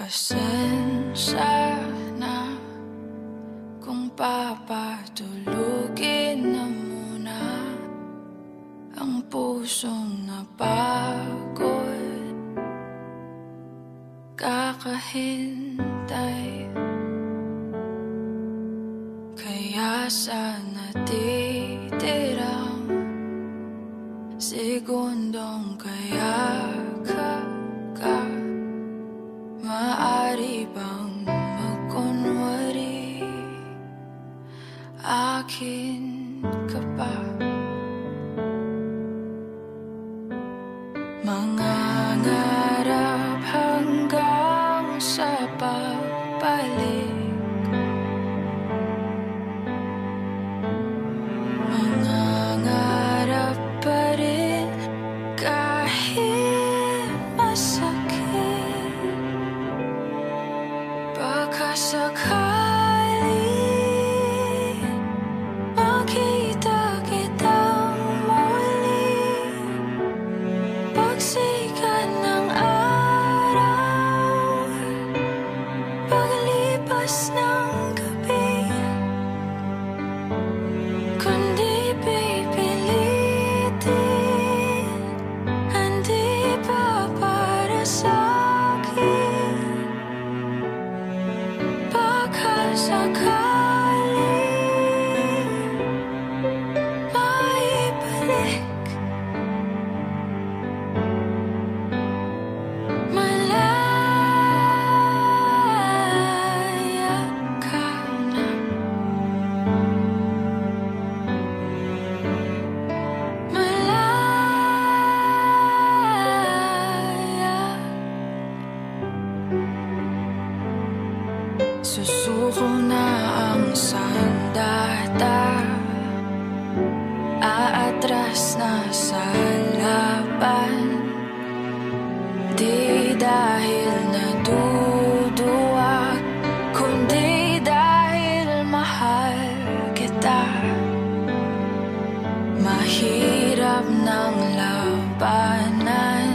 Pasensya na kung papatulugin na muna ang pusong napagod. Kakahintay. Kaya sa natitirang segundong kaya Akin ka pa. Mangangarap hanggang sa pagbalik. Mangangarap pa rin kahit masakit Susuko na ang sandata Aatras na sa laban. Di dahil naduduwag Kundi dahil mahal kita. Mahirap ng labanan.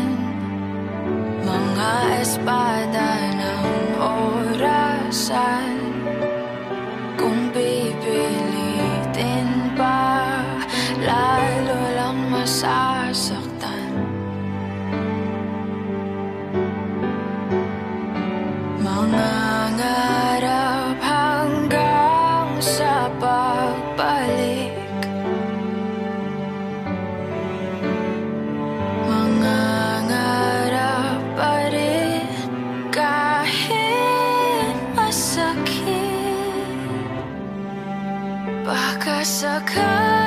Mga espada orasan Kung pipilitin pa Lalo lang masasaktan Jessica